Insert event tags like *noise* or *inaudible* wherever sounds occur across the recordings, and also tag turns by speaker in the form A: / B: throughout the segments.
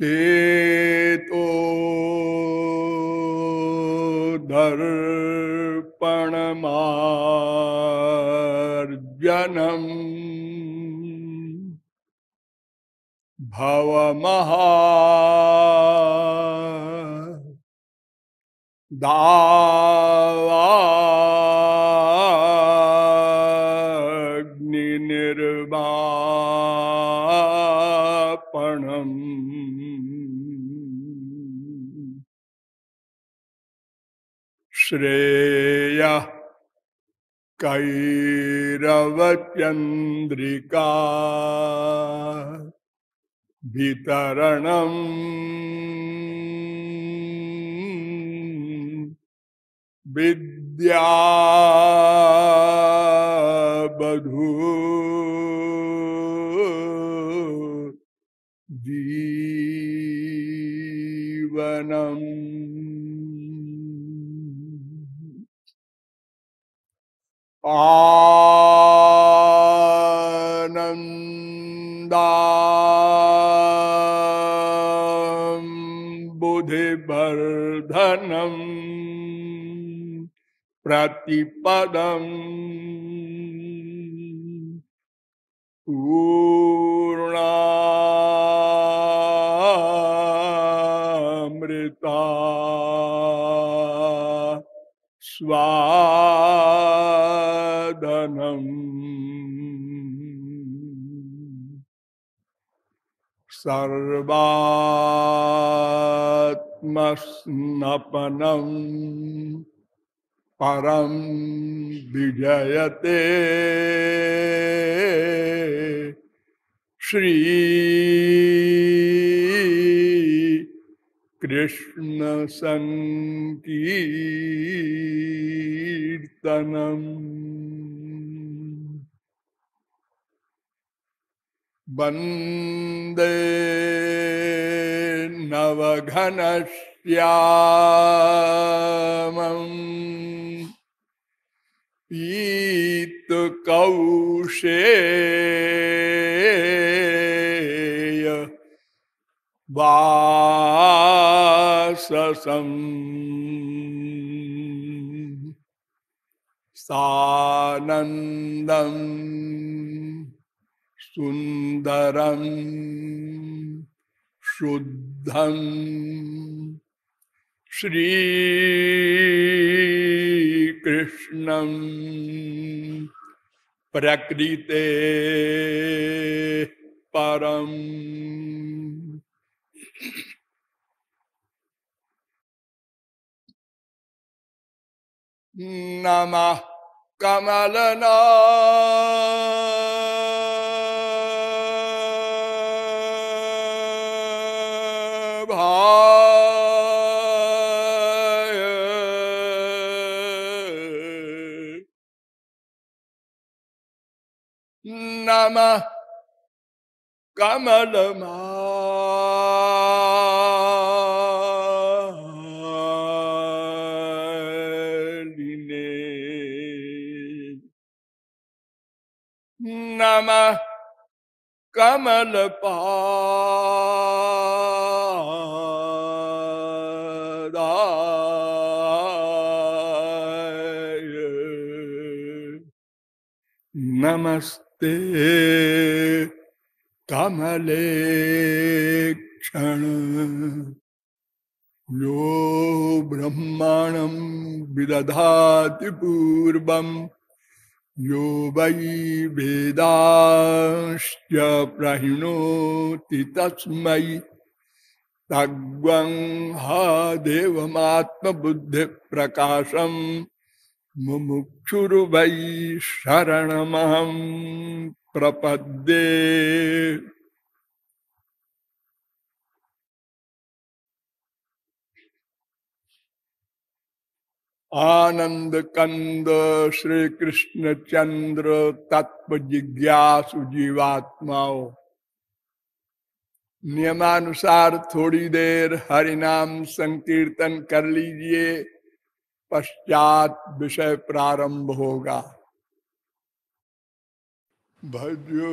A: चेतो दर्पणमार्जनम्। भवमहा दावाग्निर्वापणम् श्रेय। कैरवचन्द्रिका। वितरणम्। विद्या। प्रतिपदम् पूर्णामृता स्वादनम् सर्वात्मस्नपनम् परम विजयते। श्री कृष्ण संकीर्तनम वंदे नवघनश्यामम्। पीतकौशेय वाससम् सानन्दम् सुन्दरं शुद्धं श्रीकृष्णं प्रकृते परम्। नमः कमलना नमः कमलमालिने नमः कमलपादाय नमस्ते कमले क्षण। यो ब्रह्माणं विदधाति पूर्वं, यो वै वेदांश्च प्रहिणोति तस्मै। तग्वं हा देवमात्मबुद्धिप्रकाशम्। मुमुक्षुर्वै शरणमहं प्रपद्ये। आनंद कंद श्री कृष्ण चंद्र तत्व जिज्ञासु जीवात्माओं। नियमानुसार थोड़ी देर हरिनाम संकीर्तन कर लीजिए। पश्चात विषय प्रारंभ होगा भजो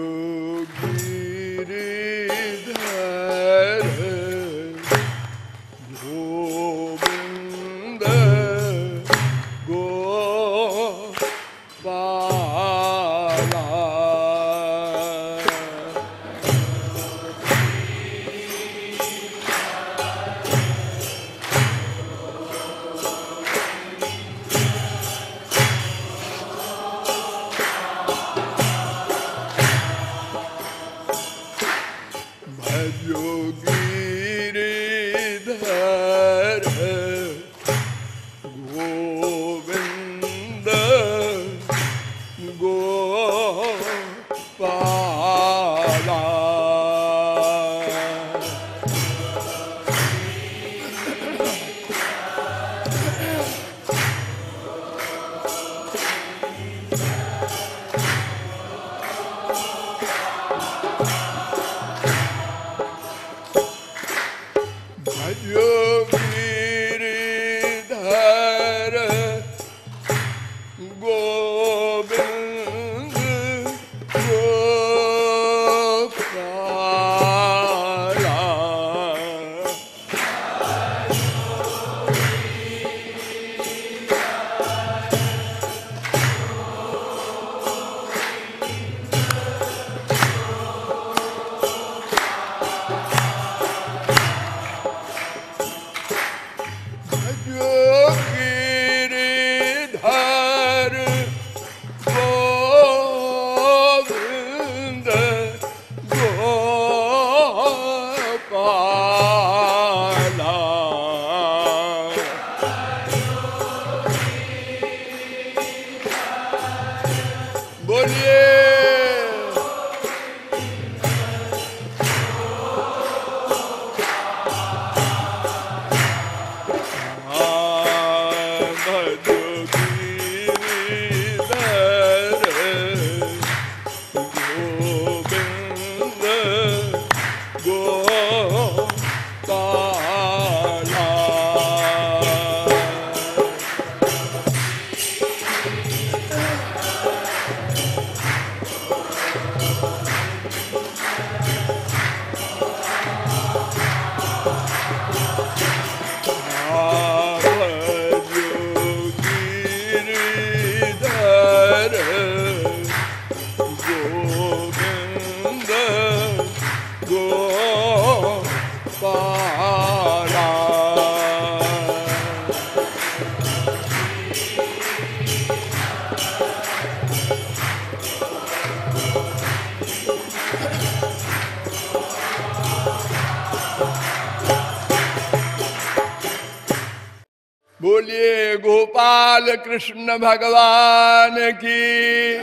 A: गोपाल कृष्ण भगवान की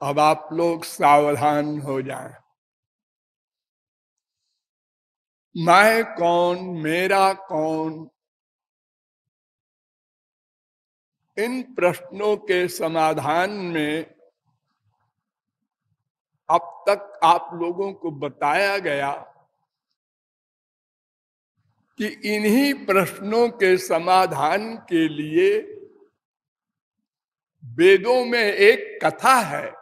A: अब आप लोग सावधान हो जाएँ। मैं कौन, मेरा कौन इन प्रश्नों के समाधान में अब तक आप लोगों को बताया गया कि इन्हीं प्रश्नों के समाधान के लिए वेदों में एक कथा है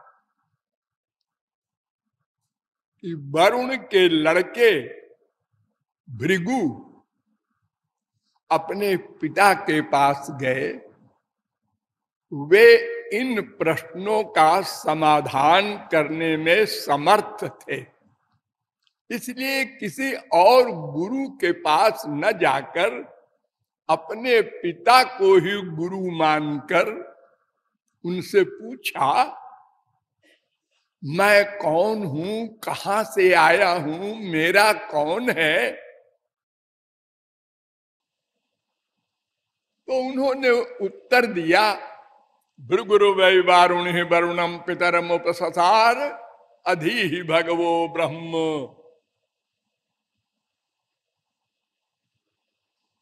A: कि वरुण के लड़के भृगु अपने पिता के पास गए। वे इन प्रश्नों का समाधान करने में समर्थ थे। इसलिए किसी और गुरु के पास न जाकर, अपने पिता को ही गुरु मानकर उनसे पूछा, मैं कौन हूँ? कहाँ से आया हूँ? मेरा कौन है? तो उन्होंने उत्तर दिया, भृगुरु वै वारुण वरुणम पितरम उपसार अधि ही भगवो ब्रह्म।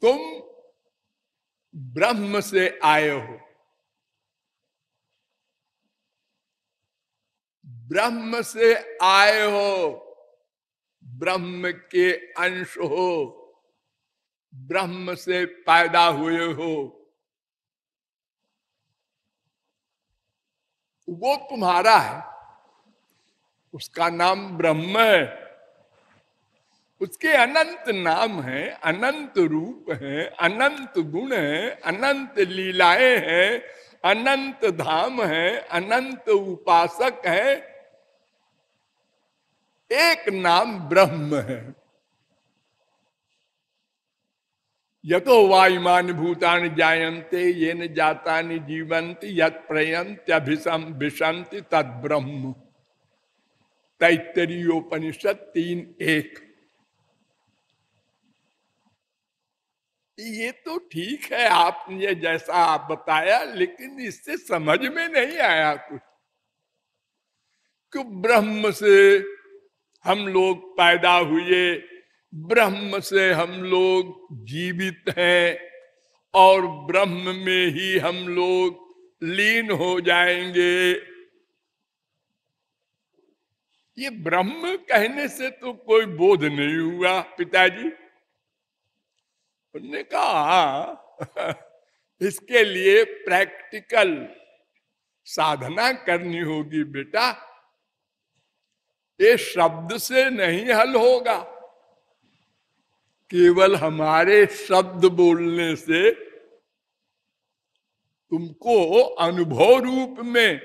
A: तुम ब्रह्म से आए हो। ब्रह्म से आए हो, ब्रह्म के अंश हो, ब्रह्म से पैदा हुए हो। वो तुम्हारा है, उसका नाम ब्रह्म है। उसके अनंत नाम हैं, अनंत रूप हैं, अनंत गुण हैं, अनंत लीलाएँ हैं, अनंत धाम है, अनंत उपासक है। एक नाम ब्रह्म है। यतो वायुमान भूतान जायन्ते ये न जाता जीवंत यत प्रयंत अभिसम विशंति तद ब्रह्म तैतरीयोपनिषद तीन एक। ये तो ठीक है, आपने जैसा आप बताया, लेकिन इससे समझ में नहीं आया कुछ। कि ब्रह्म से हम लोग पैदा हुए, ब्रह्म से हम लोग जीवित हैं, और ब्रह्म में ही हम लोग लीन हो जाएँगे। ये ब्रह्म कहने से तो कोई बोध नहीं हुआ, पिताजी। उन्होंने कहा इसके लिए प्रैक्टिकल साधना करनी होगी बेटा। ये शब्द से नहीं हल होगा। केवल हमारे शब्द बोलने से तुमको अनुभव रूप में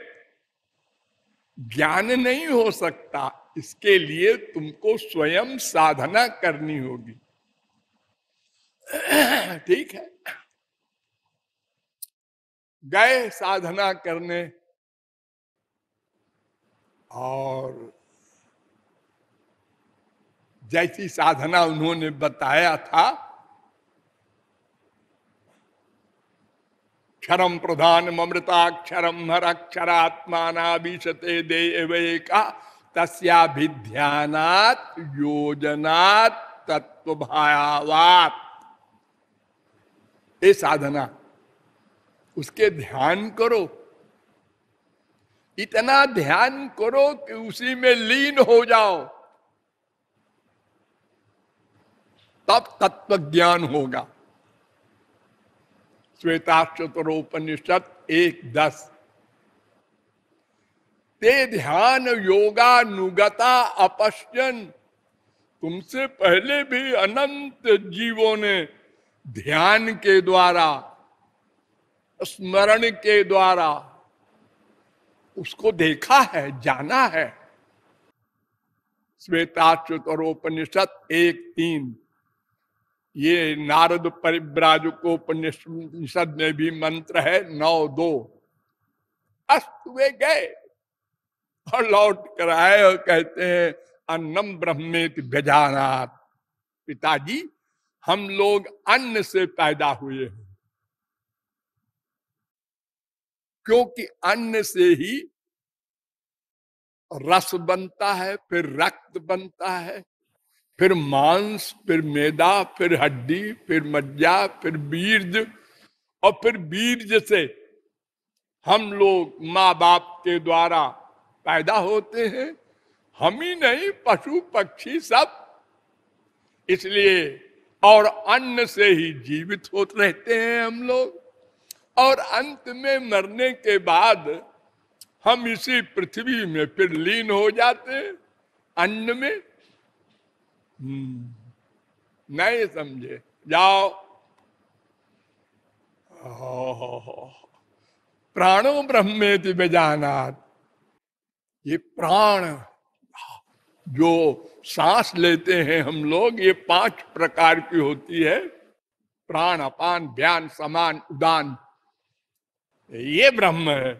A: ज्ञान नहीं हो सकता। इसके लिए तुमको स्वयं साधना करनी होगी। *coughs* ठीक है। गए साधना करने। और जैसी साधना उन्होंने बताया था क्षरम प्रधान ममृताक्षरम हर अक्षरात्मानाभिशते देवेका, तस्याभिध्यानात, योजनात तत्व भायावात ये साधना, उसके ध्यान करो। इतना ध्यान करो कि उसी में लीन हो जाओ। तब तत्व ज्ञान होगा। श्वेता श्वेताक्षतरोपनिषद एक दस। ते ध्यान योगानुगता अपश्यन। तुमसे पहले भी अनंत जीवों ने ध्यान के द्वारा, स्मरण के द्वारा उसको देखा है, जाना है। श्वेताच्युत और उपनिषद एक तीन। ये नारद परिव्राजकोपनिषद में भी मंत्र है, नौ दो। अस्त वे गए और लौट कर आए और कहते हैं, अन्नम ब्रह्मेत व्यजानात पिताजी हम लोग अन्न से पैदा हुए हैं। क्योंकि अन्न से ही रस बनता है, फिर रक्त बनता है, फिर मांस, फिर मैदा, फिर हड्डी, फिर मज्जा, फिर बीर्ज, और फिर बीर्ज से हम लोग माँ बाप के द्वारा पैदा होते हैं। हम ही नहीं पशु पक्षी सब। इसलिए और अन्न से ही जीवित होते रहते हैं हम लोग। और अंत में मरने के बाद हम इसी पृथ्वी में फिर लीन हो जाते अन्न में। हम्म। नहीं समझे। जाओ। प्राणो ब्रह्मेति बेजानात। ये प्राण, जो सांस लेते हैं हम लोग, ये पाँच प्रकार की होती है। प्राण, अपान, ध्यान, समान, उदान। ये ब्रह्म है।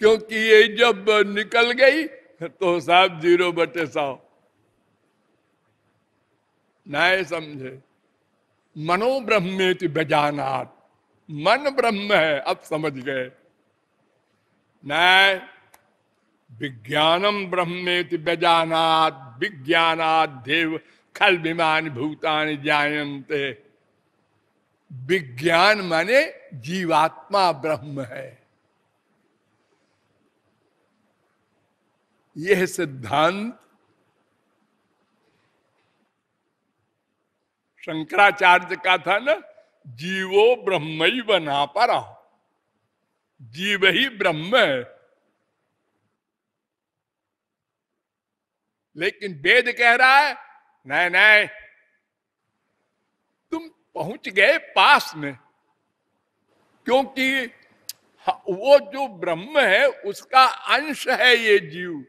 A: क्योंकि ये जब निकल गई तो सब ज़ीरो बटे सौ। नए समझे। मनो ब्रह्मेति बजानात। मन ब्रह्म है, अब समझ गए। नए विज्ञानम ब्रह्मेति बजानात विज्ञानात देव खल विमान भूतान जायंते विज्ञान माने जीवात्मा ब्रह्म है। यह सिद्धांत शंकराचार्य का था ना, जीवो ब्रह्म ही बना पा जीव ही ब्रह्म है। लेकिन वेद कह रहा है, नहीं नहीं, तुम पहुँच गए पास में, क्योंकि वो जो ब्रह्म है, उसका अंश है ये जीव।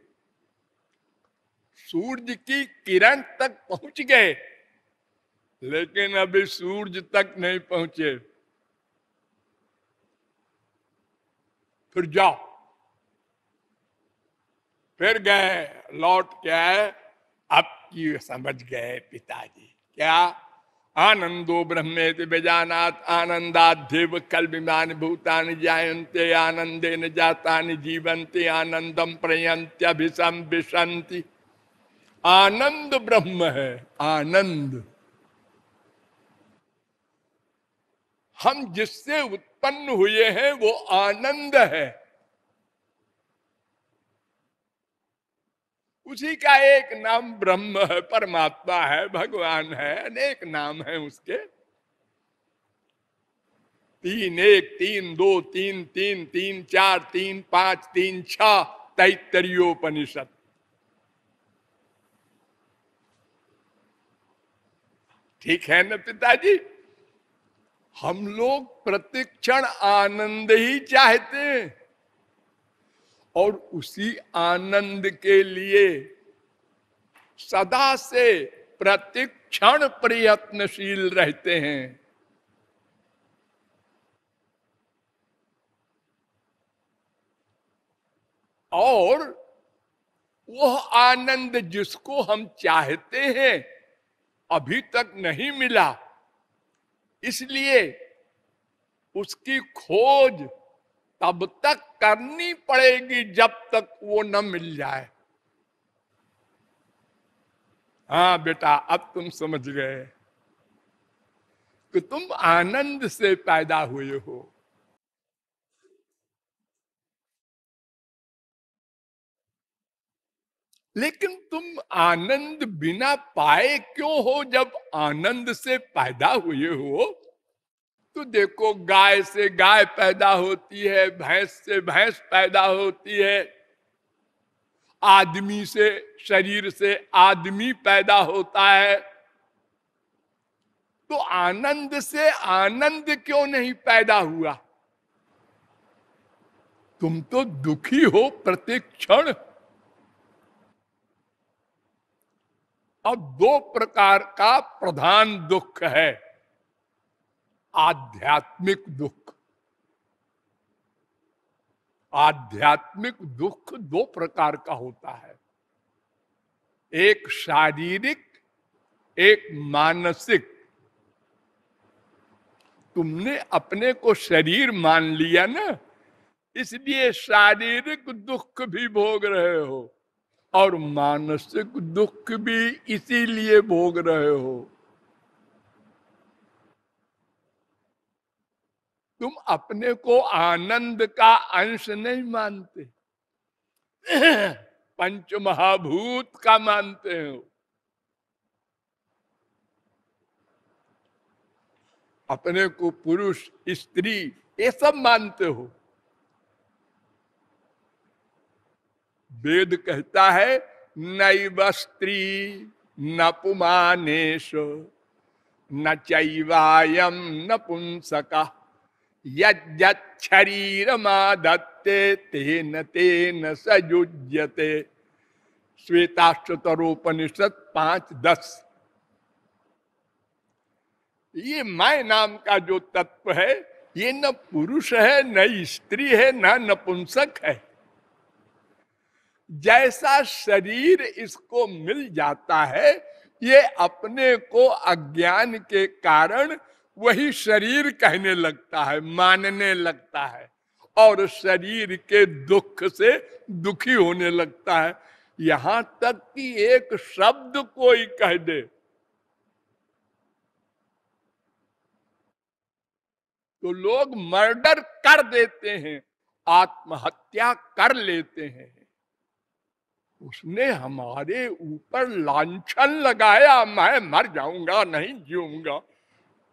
A: सूर्य की किरण तक पहुँच गए, लेकिन अभी सूरज तक नहीं पहुँचे। फिर जाओ। फिर गए, लौट के आए। अब की समझ गए पिताजी। क्या? आनंदो ब्रह्मे बेजानात आनंदाध्यव कल विमान भूतान जायन्ते आनंदे न जाता जीवंते आनंदम प्रयंत्यभिषम विशंति आनंद ब्रह्म है, आनंद। हम जिससे उत्पन्न हुए हैं, वो आनंद है। उसी का एक नाम ब्रह्म है, परमात्मा है, भगवान है, अनेक नाम है उसके। तीन, एक, तीन, दो, तीन तीन तीन, चार, तीन, पाँच, तीन, छ तैतरीयोपनिषद ठीक है ना पिताजी? हम लोग प्रतिक्षण आनंद ही चाहते हैं। और उसी आनंद के लिए सदा से प्रतिक्षण प्रयत्नशील रहते हैं। और वह आनंद जिसको हम चाहते हैं अभी तक नहीं मिला, इसलिए उसकी खोज तब तक करनी पड़ेगी जब तक वो न मिल जाए। हाँ बेटा, अब तुम समझ गए कि तुम आनंद से पैदा हुए हो। लेकिन तुम आनंद बिना पाए क्यों हो जब आनंद से पैदा हुए हो? तो देखो गाय से गाय पैदा होती है, भैंस से भैंस पैदा होती है। आदमी से, शरीर से आदमी पैदा होता है। तो आनंद से आनंद क्यों नहीं पैदा हुआ? तुम तो दुखी हो प्रत्येक क्षण। अब दो प्रकार का प्रधान दुख है। आध्यात्मिक दुख। आध्यात्मिक दुख दो प्रकार का होता है। एक शारीरिक, एक मानसिक। तुमने अपने को शरीर मान लिया ना, इसलिए शारीरिक दुख भी भोग रहे हो और मानसिक दुख भी इसीलिए भोग रहे हो। तुम अपने को आनंद का अंश नहीं मानते। *clears throat* पंच महाभूत का मानते हो। अपने को पुरुष, स्त्री, ये सब मानते हो। वेद कहता है, नैव स्त्री न पुमानेश, न चैवायम न पुंसका। यरीर दत्ते तेन तेन सयुज्यते। श्वेताश्वतरोपनिषद पाँच दस। ये माय नाम का जो तत्व है, ये न पुरुष है, न स्त्री है, न नपुंसक है। जैसा शरीर इसको मिल जाता है, ये अपने को अज्ञान के कारण वही शरीर कहने लगता है, मानने लगता है और शरीर के दुख से दुखी होने लगता है। यहाँ तक कि एक शब्द कोई कह दे। तो लोग मर्डर कर देते हैं, आत्महत्या कर लेते हैं। उसने हमारे ऊपर लांछन लगाया, मैं मर जाऊँगा, नहीं जीऊँगा।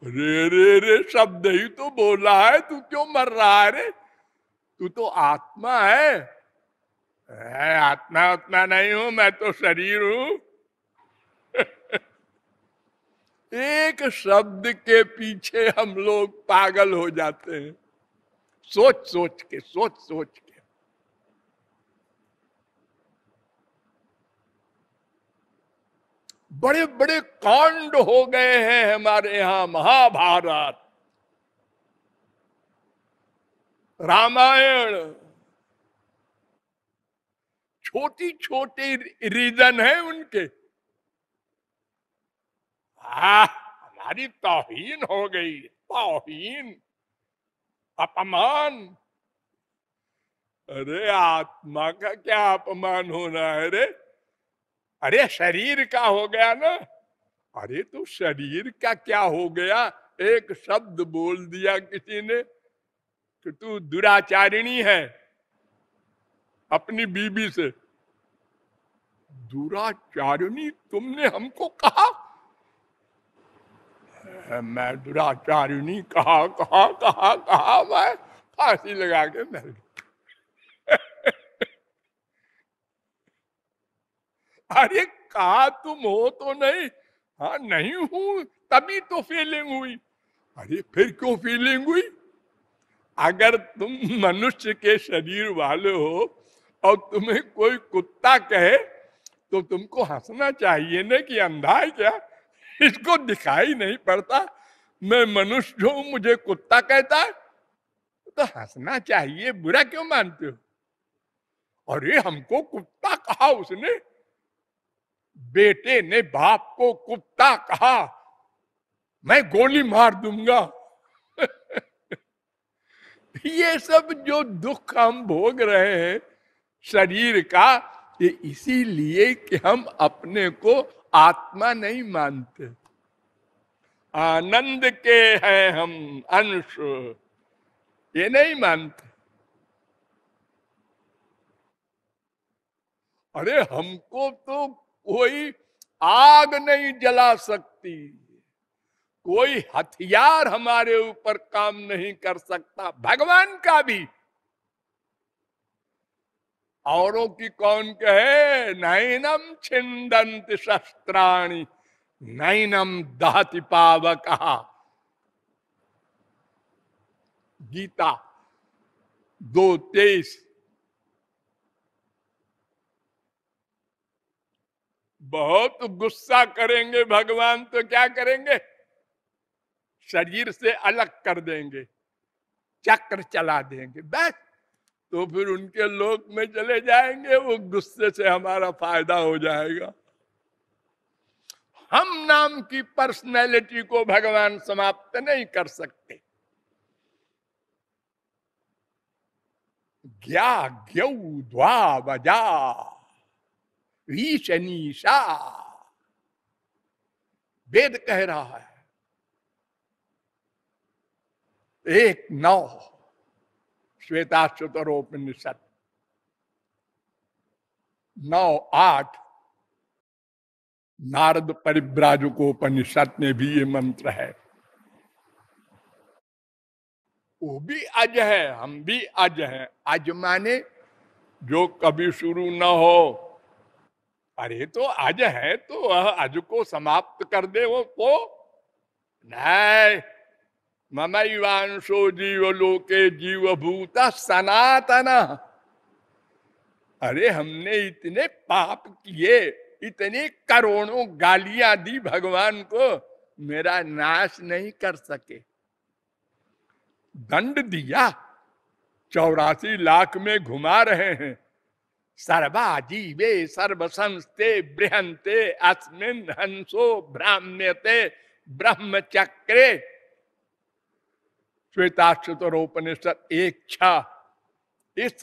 A: रे रे रे शब्द ही तो बोला है तू क्यों मर रहा है रे? तू तो आत्मा है। ए, आत्मा आत्मा नहीं हूँ मैं तो शरीर हूँ। *laughs* एक शब्द के पीछे हम लोग पागल हो जाते हैं। सोच सोच के सोच सोच के बड़े बड़े कांड हो गए हैं हमारे यहाँ महाभारत। रामायण छोटी छोटी रीजन है उनके। आ, हमारी तोहीन हो गई तोहीन अपमान। अरे आत्मा का क्या अपमान होना है रे? अरे, शरीर का हो गया ना। अरे तो शरीर का क्या हो गया? एक शब्द बोल दिया किसी ने कि तू दुराचारिणी है। अपनी बीबी से, दुराचारिणी तुमने हमको कहा? मैं दुराचारिणी, कहा कहा कहा कहा, मैं फांसी लगा के मर अरे कहा तुम हो तो नहीं। हाँ नहीं हूँ, तभी तो फीलिंग हुई। अरे फिर क्यों फीलिंग हुई? अगर तुम मनुष्य के शरीर वाले हो और तुम्हें कोई कुत्ता कहे तो तुमको हंसना चाहिए ना कि अंधा है क्या? इसको दिखाई नहीं पड़ता। मैं मनुष्य जो मुझे कुत्ता कहता है तो हंसना चाहिए। बुरा क्यों मानते हो? अरे हमको कुत्ता कहा उसने? बेटे ने बाप को कुत्ता कहा, मैं गोली मार दूँगा। *laughs* ये सब जो दुख हम भोग रहे हैं, शरीर का, ये इसीलिए कि हम अपने को आत्मा नहीं मानते। आनंद के हैं हम अंश ये नहीं मानते। अरे हमको तो कोई आग नहीं जला सकती, कोई हथियार हमारे ऊपर काम नहीं कर सकता, भगवान का भी। औरों की कौन कहे, नैनम छिंदंत शस्त्राणी, नैनम दहति पावक। गीता दो तेईस बहुत गुस्सा करेंगे भगवान तो क्या करेंगे? शरीर से अलग कर देंगे, चक्र चला देंगे, बस। तो फिर उनके लोक में चले जाएँगे, वो गुस्से से हमारा फ़ायदा हो जाएगा। हम नाम की पर्सनैलिटी को भगवान समाप्त नहीं कर सकते। ज्ञा ग्यौ द्वा ईशनीशा वेद कह रहा है, एक नौ श्वेता चतुरोपनिषद नौ आठ नारद परिव्राजकोपनिषद में भी ये मंत्र है। वो भी अज है, हम भी अज हैं। अज माने जो कभी शुरू न हो। अरे तो आज है तो अज को समाप्त कर दे वो को नहीं ममैवांशो जीव लोके जीव भूत सनातन। अरे हमने इतने पाप किए, इतने करोड़ों गालियाँ दी भगवान को, मेरा नाश नहीं कर सके। दंड दिया, चौरासी लाख में घुमा रहे हैं। सर्वा जीवे सर्व संस्ते बृहंते अस्मिन हंसो ब्राह्म्यते, ब्रह्मचक्रे। श्वेताश्वतरोपनिषद एक छ इस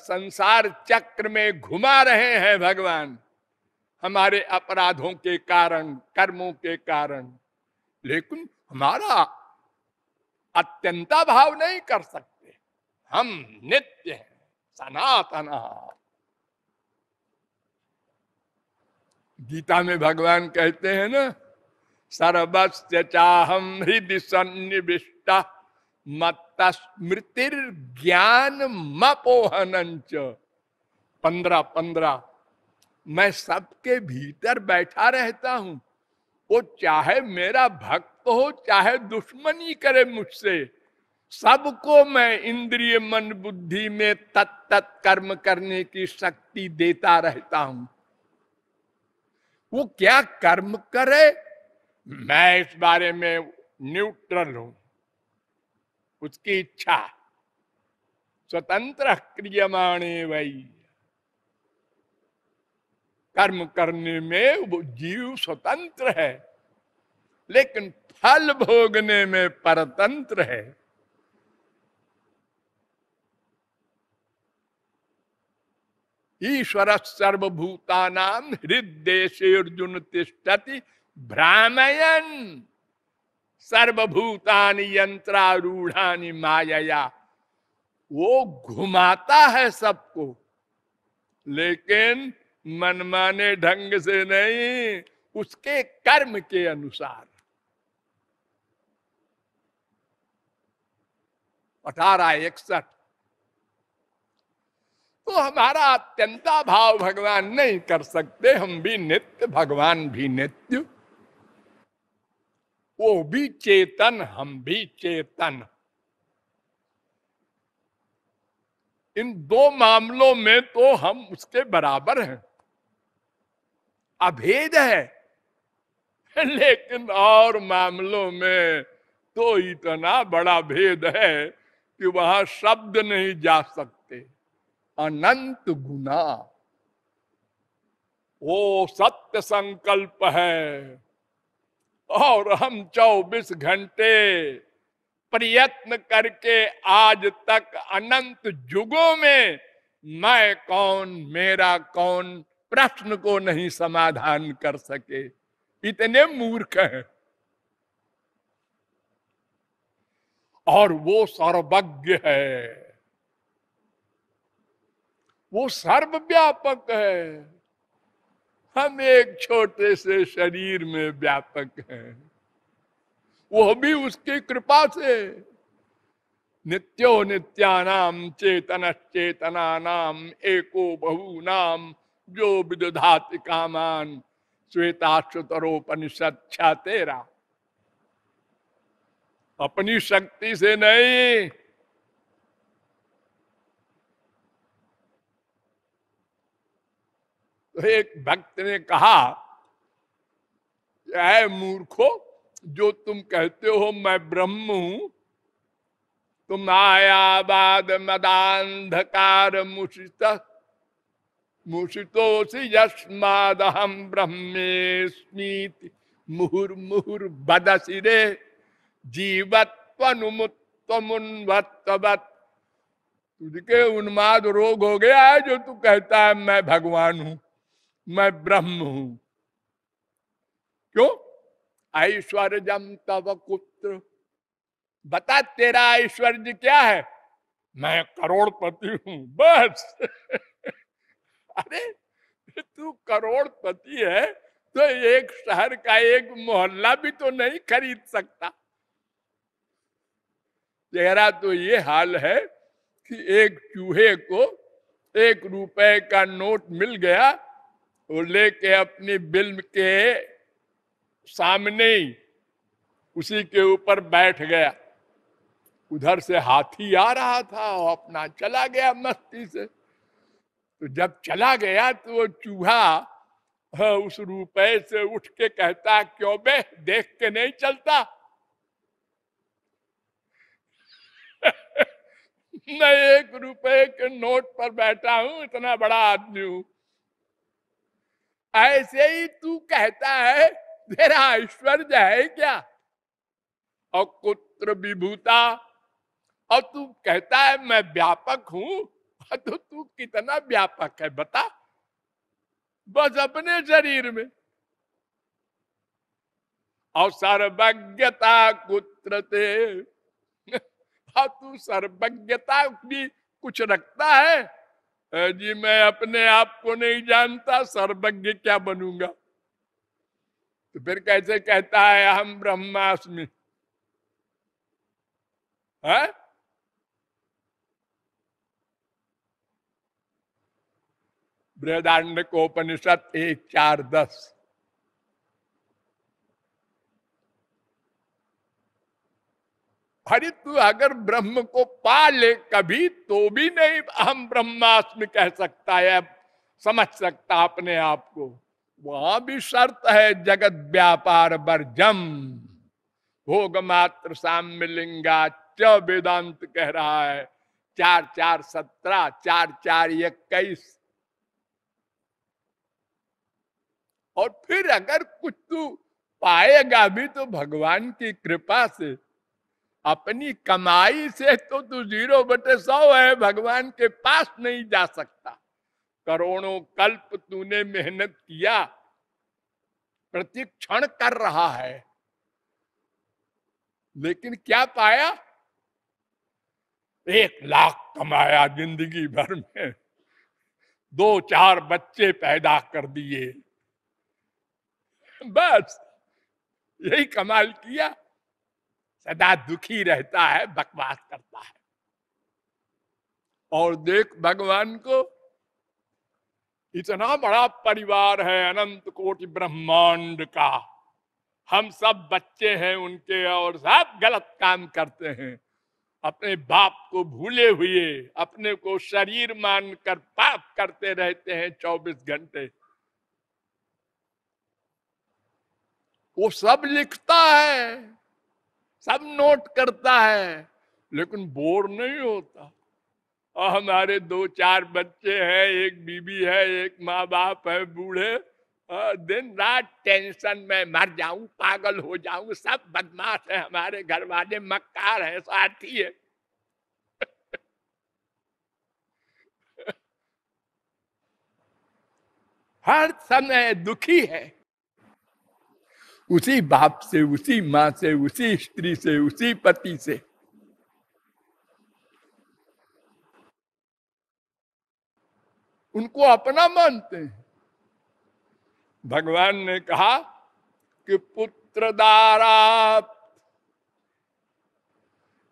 A: संसार चक्र में घुमा रहे हैं भगवान। हमारे अपराधों के कारण, कर्मों के कारण। लेकिन हमारा अत्यंता भाव नहीं कर सकते। हम नित्य हैं, सनातन गीता में भगवान कहते हैं ना सर्वस्व चाहम हृदय सन्निविष्ट मत स्मृतिर ज्ञान मोहन पंद्रह पंद्रह, मैं सबके भीतर बैठा रहता हूँ। वो चाहे मेरा भक्त हो, चाहे दुश्मनी करे मुझसे, सबको मैं इंद्रिय मन बुद्धि में तत्त कर्म करने की शक्ति देता रहता हूँ। वो क्या कर्म करे? मैं इस बारे में न्यूट्रल हूँ। उसकी इच्छा। स्वतंत्र क्रियमाणे वही कर्म करने में वो जीव स्वतंत्र है, लेकिन फल भोगने में परतंत्र है। ईश्वर सर्वभूतानाम हृदय से अर्जुन तिष्ठति भ्रामयन। सर्वभूतानि यंत्रारूढ़ानी माया वो घुमाता है सबको। लेकिन मनमाने ढंग से नहीं, उसके कर्म के अनुसार। अठारह, इकसठ। तो हमारा अत्यंता भाव भगवान नहीं कर सकते, हम भी नित्य, भगवान भी नित्य। वो भी चेतन, हम भी चेतन। इन दो मामलों में तो हम उसके बराबर हैं। अभेद है। *laughs* लेकिन और मामलों में तो इतना बड़ा भेद है कि वहाँ शब्द नहीं जा सकते। अनंत गुना। वो सत्य संकल्प है। और हम 24 घंटे प्रयत्न करके आज तक अनंत युगों में मैं कौन, मेरा कौन, प्रश्न को नहीं समाधान कर सके। इतने मूर्ख हैं। और वो सर्वज्ञ है। वो सर्वव्यापक है। हम एक छोटे से शरीर में व्यापक हैं। वो भी उसकी कृपा से। नित्यो नित्यानाम चेतन चेतना नाम एको बहु नाम जो विदधाति कामान श्वेताश्वतरोपनिषद छा तेरा अपनी शक्ति से नहीं तो एक भक्त ने कहा है मूर्खो, जो तुम कहते हो मैं ब्रह्म हूँ। तुम आयाबाद मदांधकार मुषित मुषितोसी यस्माद हम ब्रह्मेस्मीति मुहुर्मुहुर बदसिरे जीवत्वनुमुत्वमुन्वत्वत तुझके उन्माद रोग हो गया है जो तू कहता है मैं भगवान हूँ। मैं ब्रह्म हूँ। क्यों? ऐश्वर्यम तव पुत्र बता, तेरा ऐश्वर्य क्या है? मैं करोड़पति हूँ, बस। अरे, तू करोड़पति है तो एक शहर का एक मोहल्ला भी तो नहीं खरीद सकता। तेरा तो ये हाल है कि एक चूहे को एक रुपए का नोट मिल गया वो लेके अपनी बिल के सामने ही उसी के ऊपर बैठ गया। उधर से हाथी आ रहा था और अपना चला गया मस्ती से। तो जब चला गया तो वो चूहा हाँ, उस रुपए से उठ के कहता क्यों बे देख के नहीं चलता? *laughs* मैं एक रुपए के नोट पर बैठा हूँ इतना बड़ा आदमी हूँ। ऐसे ही तू कहता है, तेरा ऐश्वर्य है क्या? और कुत्र विभूता। और तू कहता है, मैं व्यापक हूँ तो तू कितना व्यापक है बता। बस अपने शरीर में। और सर्वज्ञता कुत्र *laughs* और तू सर्वज्ञता भी कुछ रखता है? जी, मैं अपने आप को नहीं जानता, सर्वज्ञ क्या बनूँगा? तो फिर कैसे कहता है हम ब्रह्मास्मि। है? बृहदारण्य को उपनिषद एक चार दस। अरे तू अगर ब्रह्म को पा ले कभी तो भी नहीं हम ब्रह्मास्म कह सकता है, समझ सकता अपने आप को। वहाँ भी शर्त है, जगत व्यापार बरजम भोग मात्र साम्य च वेदांत कह रहा है, चार चार सत्रह, चार चार इक्कीस। और फिर अगर कुछ तू पाएगा भी तो भगवान की कृपा से अपनी कमाई से तो तू ज़ीरो बटे सौ है, भगवान के पास नहीं जा सकता। करोड़ों कल्प तूने मेहनत किया, प्रतिक्षण कर रहा है। लेकिन क्या पाया? एक लाख कमाया ज़िंदगी भर में। दो चार बच्चे पैदा कर दिए। बस, यही कमाल किया। सदा दुखी रहता है, बकवास करता है। और देख भगवान को इतना बड़ा परिवार है, अनंत कोटि ब्रह्मांड का। हम सब बच्चे हैं उनके और सब गलत काम करते हैं। अपने बाप को भूले हुए, अपने को शरीर मानकर पाप करते रहते हैं 24 घंटे। वो सब लिखता है। सब नोट करता है, लेकिन बोर नहीं होता। और हमारे दो चार बच्चे हैं, एक बीबी है, एक माँ बाप है, बूढ़े। दिन रात टेंशन में मर जाऊँ, पागल हो जाऊँ, सब बदमाश है हमारे घर वाले मक्कार है, साथी है। *laughs* हर समय दुखी है। उसी बाप से, उसी माँ से, उसी स्त्री से, उसी पति से। उनको अपना मानते हैं। भगवान ने कहा कि पुत्र दारा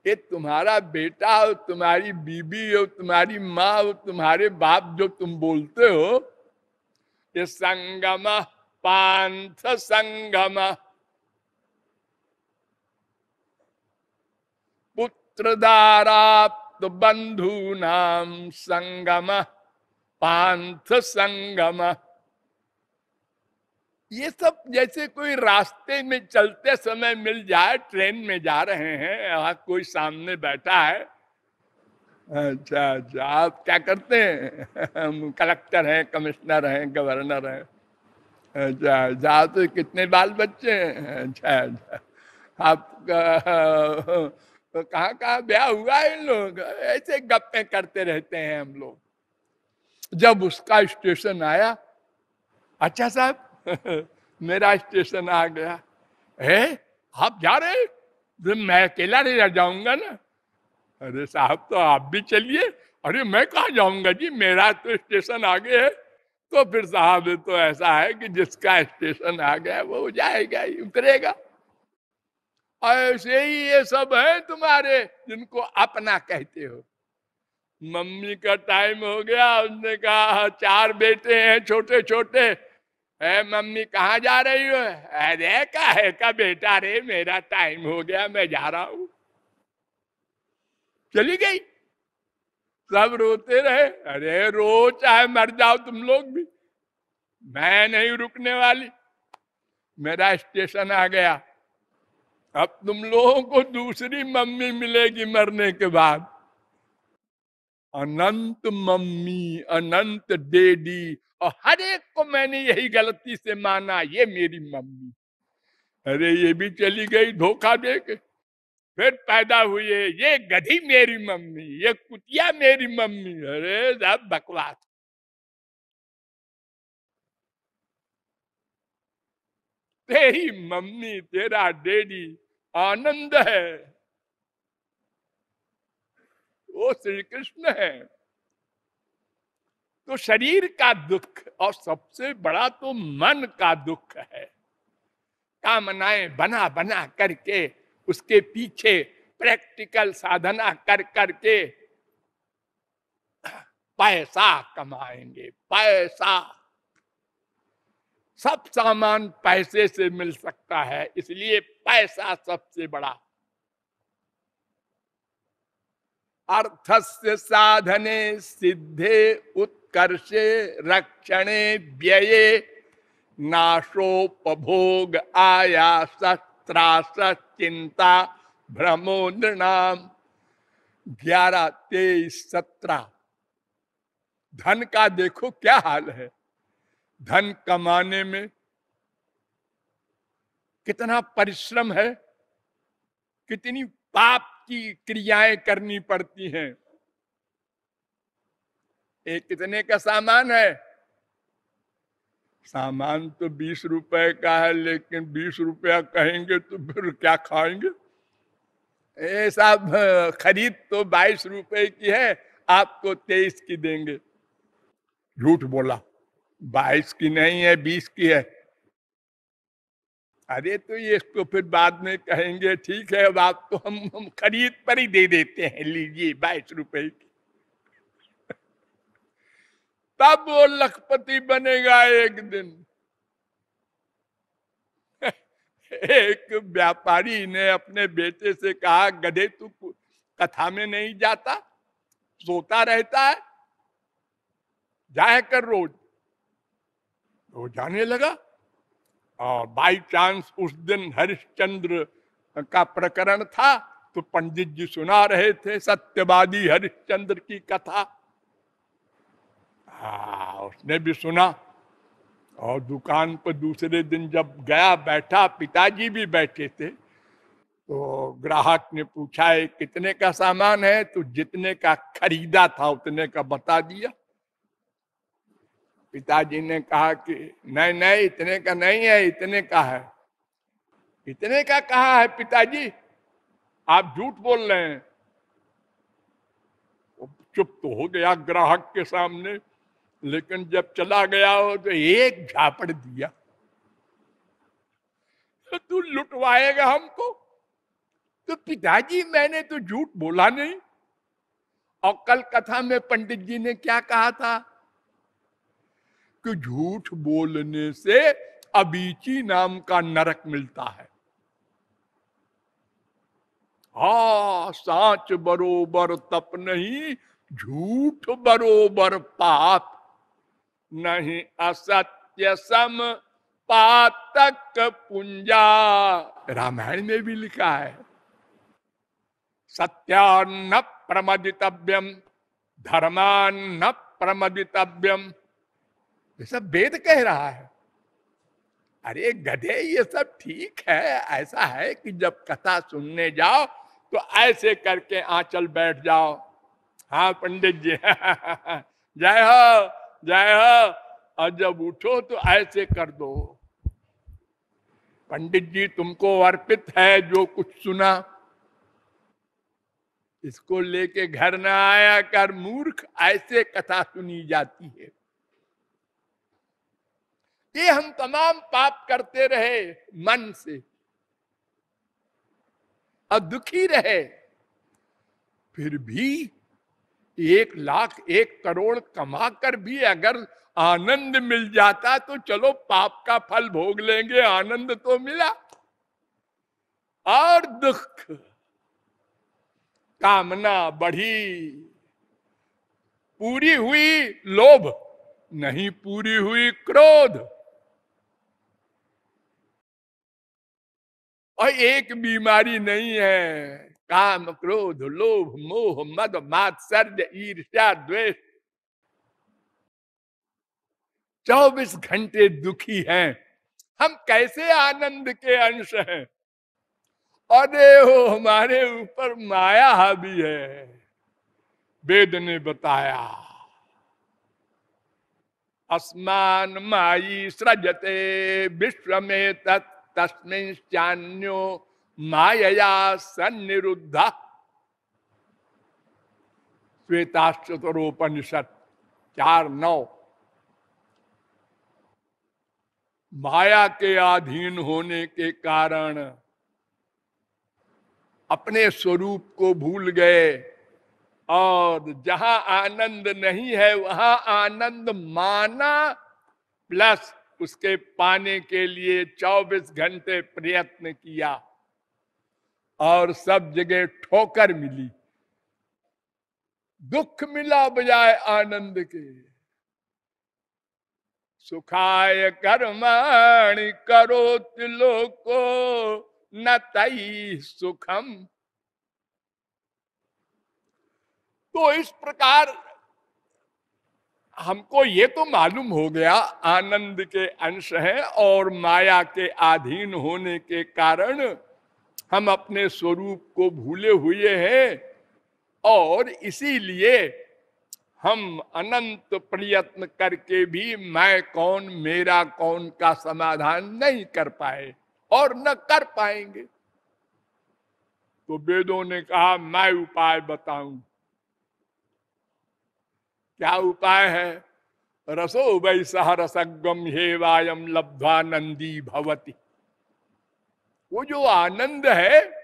A: ये तुम्हारा बेटा हो तुम्हारी बीबी हो तुम्हारी माँ हो तुम्हारे बाप जो तुम बोलते हो, ये संगम पांथ संगम पुत्र दाराप्त बंधु नाम संगम पांथ संगम ये सब जैसे कोई रास्ते में चलते समय मिल जाए, ट्रेन में जा रहे हैं, यहाँ कोई सामने बैठा है। अच्छा अच्छा आप क्या करते हैं? कलेक्टर हैं, कमिश्नर हैं, गवर्नर हैं। अच्छा जा तो कितने बाल बच्चे हैं? अच्छा अच्छा आप कहाँ कहाँ ब्याह हुआ है इन लोग ऐसे गप्पे करते रहते हैं हम लोग। जब उसका स्टेशन आया अच्छा साहब, *laughs* मेरा स्टेशन आ गया। है आप जा रहे तो मैं अकेला नहीं रह जाऊँगा ना। अरे साहब तो आप भी चलिए। अरे, मैं कहा जाऊँगा जी? मेरा तो स्टेशन आगे है। तो फिर साहब तो ऐसा है कि जिसका स्टेशन आ गया वो जाएगा ही, उतरेगा। ऐसे ही ये सब है तुम्हारे, जिनको अपना कहते हो। मम्मी का टाइम हो गया, उसने कहा, चार बेटे हैं छोटे छोटे है मम्मी कहा जा रही हो? अरे का है का बेटा रे, मेरा टाइम हो गया, मैं जा रहा हूँ। चली गई। सब रोते रहे। अरे रो चाहे मर जाओ तुम लोग भी। मैं नहीं रुकने वाली। मेरा स्टेशन आ गया। अब तुम लोगों को दूसरी मम्मी मिलेगी मरने के बाद। अनंत मम्मी, अनंत डेडी, और हर एक को मैंने यही गलती से माना, ये मेरी मम्मी। अरे ये भी चली गई धोखा दे के फिर पैदा हुए ये गधी मेरी मम्मी, ये कुतिया मेरी मम्मी। अरे, सब बकवास। तेरी मम्मी, तेरा डैडी आनंद है। वो श्री कृष्ण है। तो शरीर का दुख और सबसे बड़ा तो मन का दुख है। कामनाएँ बना बना करके उसके पीछे प्रैक्टिकल साधना कर करके पैसा कमाएँगे, पैसा। सब सामान पैसे से मिल सकता है, इसलिए पैसा सबसे बड़ा। अर्थस्य साधने सिद्धे उत्कर्षे रक्षणे व्यये, नाशोपभोग आयास। त्रास चिंता भ्रमो नृणाम। ग्यारह तेईस सत्रह धन का देखो क्या हाल है? धन कमाने में कितना परिश्रम है? कितनी पाप की क्रियाएँ करनी पड़ती हैं? एक कितने का सामान है? सामान तो बीस रुपए का है लेकिन बीस रुपया कहेंगे तो फिर क्या खाएँगे? ऐसा खरीद तो बाईस रुपए की है आपको तेईस की देंगे। झूठ बोला बाईस की नहीं है बीस की है। अरे तो ये इसको फिर बाद में कहेंगे ठीक है अब आप तो हम, हम खरीद पर ही दे देते हैं लीजिए बाईस रुपए की। तब वो लखपति बनेगा एक दिन। *laughs* एक व्यापारी ने अपने बेटे से कहा, गधे, तू कथा में नहीं जाता, सोता रहता है जाए कर रोज। तो जाने लगा, और बाई चांस उस दिन हरिश्चंद्र का प्रकरण था तो पंडित जी सुना रहे थे, सत्यवादी हरिश्चंद्र की कथा। हाँ उसने भी सुना। और दुकान पर दूसरे दिन जब गया, बैठा, पिताजी भी बैठे थे तो ग्राहक ने पूछा है कितने का सामान है? तो जितने का खरीदा था, उतने का बता दिया। पिताजी ने कहा कि, नहीं नहीं, इतने का नहीं है, इतने का है। इतने का कहा है पिताजी? आप झूठ बोल रहे हैं। चुप तो हो गया ग्राहक के सामने। लेकिन जब चला गया हो तो एक झापड़ दिया। तो तू लुटवाएगा हमको? तो पिताजी, मैंने तो झूठ बोला नहीं। और कल कथा में पंडित जी ने क्या कहा था? कि झूठ बोलने से अबीची नाम का नरक मिलता है। हा, साच बरोबर तप नहीं, झूठ बरोबर पाप। नहीं असत्य सम पातक पुंजा। रामायण में भी लिखा है, सत्यान्न प्रमदितव्यम, धर्मान्न प्रमदितव्यम। ये सब वेद कह रहा है। अरे गधे, ये सब ठीक है, ऐसा है कि जब कथा सुनने जाओ तो ऐसे करके आंचल बैठ जाओ। हाँ पंडित जी, *laughs* जय हो। जय हो और जब उठो तो ऐसे कर दो। पंडित जी, तुमको अर्पित है जो कुछ सुना। इसको लेके घर न आया कर, मूर्ख, ऐसे कथा सुनी जाती है। ये हम तमाम पाप करते रहे मन से। और दुखी रहे, फिर भी एक लाख एक करोड़ कमा कर भी अगर आनंद मिल जाता तो चलो पाप का फल भोग लेंगे, आनंद तो मिला। और दुख, कामना बढ़ी, पूरी हुई लोभ, नहीं पूरी हुई क्रोध। और एक बीमारी नहीं है काम क्रोध, लोभ, मोह, मद, मात्सर्य, ईर्ष्या, द्वेष। चौबीस घंटे दुखी हैं। हम कैसे आनंद के अंश हैं? अरे हो, हमारे ऊपर माया हावी है। वेद ने बताया, अस्मान माई सृजते विश्व में तस्मिन्यो माया सन्निरुद्ध। श्वेताश्चतरोपनिषद चार नौ। माया के अधीन होने के कारण अपने स्वरूप को भूल गए और जहाँ आनंद नहीं है, वहाँ आनंद माना प्लस उसके पाने के लिए 24 घंटे प्रयत्न किया। और सब जगह ठोकर मिली। दुख मिला बजाय आनंद के। सुखाय कर्माणि करो तिलो को, न तई सुखम। तो इस प्रकार हमको ये तो मालूम हो गया, आनंद के अंश हैं और माया के अधीन होने के कारण हम अपने स्वरूप को भूले हुए हैं और इसीलिए हम अनंत प्रयत्न करके भी मैं कौन, मेरा कौन का समाधान नहीं कर पाए और न कर पाएँगे। तो वेदों ने कहा, मैं उपाय बताऊँ। क्या उपाय है? रसो वैसा रसगम हे वायम लब्धा नंदी भवती। वो जो आनंद है,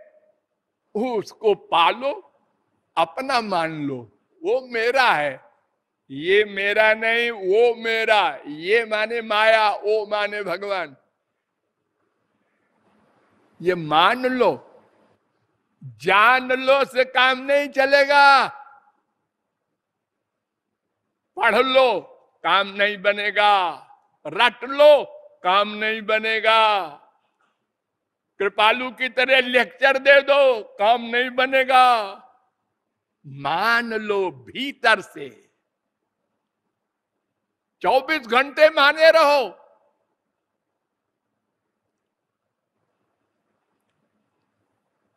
A: उसको पालो, अपना मान लो। वो मेरा है, ये मेरा नहीं, वो मेरा, ये माने माया, वो माने भगवान। ये मान लो, जान लो से काम नहीं चलेगा। पढ़ लो, काम नहीं बनेगा। रट लो, काम नहीं बनेगा। कृपालु की तरह लेक्चर दे दो, काम नहीं बनेगा। मान लो भीतर से। 24 घंटे माने रहो।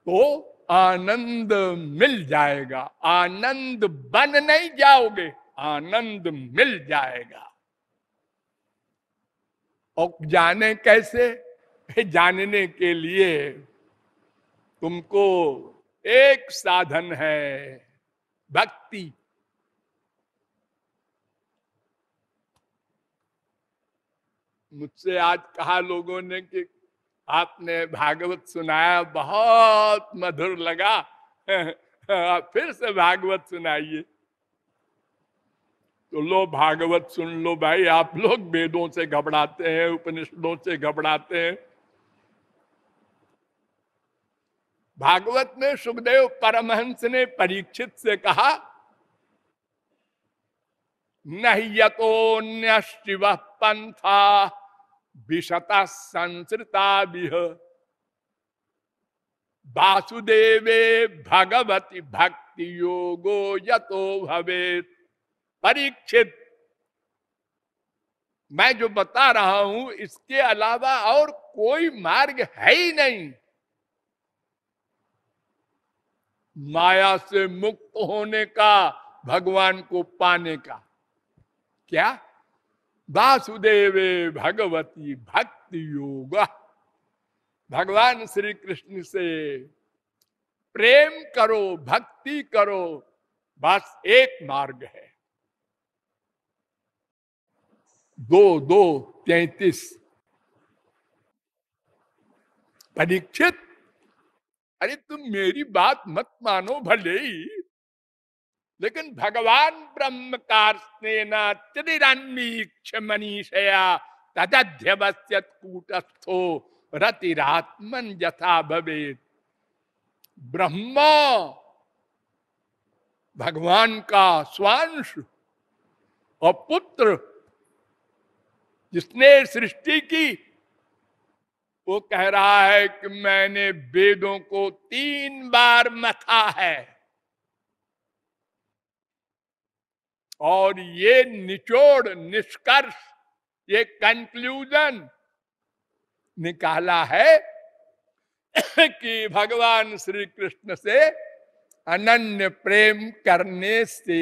A: तो आनंद मिल जाएगा। आनंद बन नहीं जाओगे, आनंद मिल जाएगा। और जाने कैसे? *laughs* जानने के लिए तुमको एक साधन है, भक्ति। मुझसे आज कहा लोगों ने कि आपने भागवत सुनाया, बहुत मधुर लगा। *laughs* फिर से भागवत सुनाइए। तो लो भागवत सुन लो भाई, आप लोग वेदों से घबराते हैं, उपनिषदों से घबराते हैं। भागवत में सुखदेव परमहंस ने परीक्षित से कहा, नहीं यतोन्य शिव पंथा विशता संसृता बिह वासुदेवे भगवती भक्ति योगो यतो भवे परीक्षित। मैं जो बता रहा हूँ, इसके अलावा और कोई मार्ग है ही नहीं। माया से मुक्त होने का, भगवान को पाने का। क्या? वासुदेवे भगवती भक्ति योग। भगवान श्री कृष्ण से प्रेम करो, भक्ति करो, बस एक मार्ग है। दो दो, तैतीस। परीक्षित अरे तुम मेरी बात मत मानो भले ही। लेकिन भगवान ब्रह्म कार्मीक्ष मनीषया तदध्यवस्यत कूटस्थो रतिरात्मन यथा भवे ब्रह्मा भगवान का स्वांश और पुत्र जिसने सृष्टि की वो कह रहा है कि मैंने वेदों को तीन बार मथा है। और ये निचोड़, निष्कर्ष, ये कंक्लूजन निकाला है कि भगवान श्री कृष्ण से अनन्य प्रेम करने से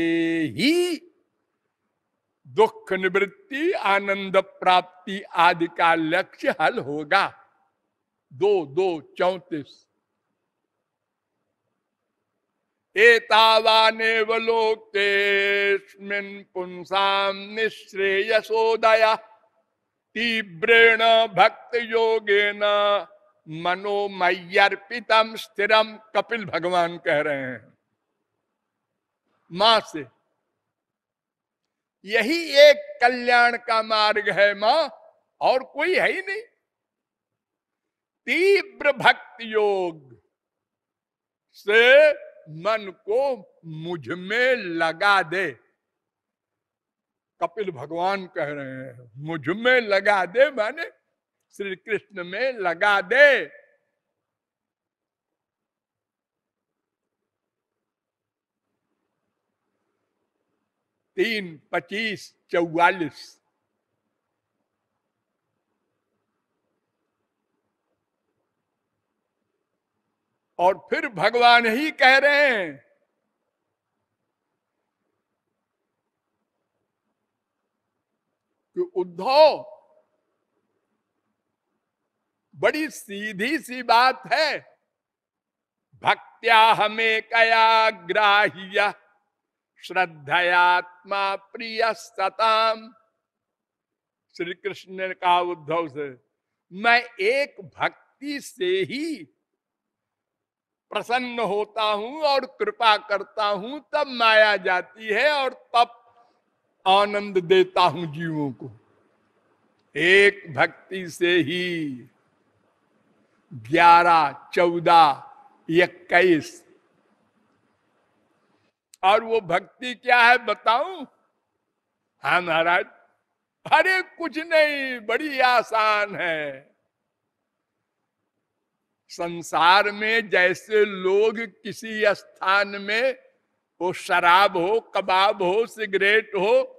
A: ही दुख, निवृत्ति, आनंद प्राप्ति आदि का लक्ष्य हल होगा। दो दो, चौतीस। एतावाने लोकेस्मिन् पुंसाम निश्रेयसोदया, तीव्रेण भक्त योगेन मनोमयर्पितम स्थिरम कपिल भगवान कह रहे हैं। माँ से। यही एक कल्याण का मार्ग है माँ, और कोई है ही नहीं। तीव्र भक्ति योग से मन को मुझमें लगा दे। कपिल भगवान कह रहे हैं, मुझमें लगा दे माने, श्री कृष्ण में लगा दे। तीन, पच्चीस, चौवालीस और फिर भगवान ही कह रहे हैं, कि उद्धव, बड़ी सीधी सी बात है। भक्त्या हमें कया ग्राह्य, श्रद्धयात्मा प्रिय सताम श्री कृष्ण ने कहा उद्धव से, मैं एक भक्ति से ही प्रसन्न होता हूँ और कृपा करता हूँ, तब माया जाती है और तब आनंद देता हूँ जीवों को। एक भक्ति से ही ग्यारह, चौदह, इक्कीस। और वो भक्ति क्या है बताऊँ? हाँ महाराज, अरे कुछ नहीं, बड़ी आसान है। संसार में जैसे लोग किसी स्थान में वो शराब हो, कबाब हो, सिगरेट हो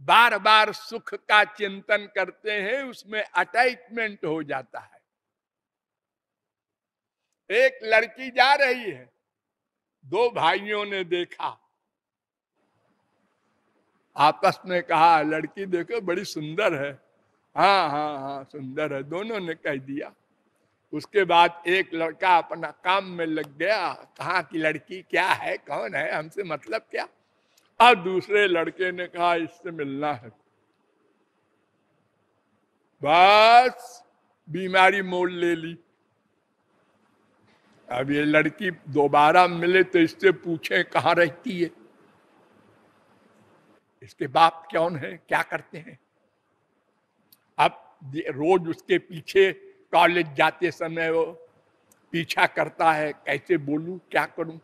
A: बार बार सुख का चिंतन करते हैं, उसमें अटैचमेंट हो जाता है। एक लड़की जा रही है, दो भाइयों ने देखा। आपस में कहा, लड़की देखो, बड़ी सुंदर है। हाँ हाँ हाँ सुंदर है। दोनों ने कह दिया। उसके बाद एक लड़का अपना काम में लग गया, कहा कि लड़की क्या है, कौन है, हमसे मतलब क्या? और दूसरे लड़के ने कहा, इससे मिलना है। बस बीमारी मोड़ ले ली। अब ये लड़की दोबारा मिले तो इससे पूछे कहा रहती है? इसके बाप कौन है, क्या करते हैं? अब रोज उसके पीछे कॉलेज जाते समय वो पीछा करता है, कैसे बोलूँ, क्या करूँ?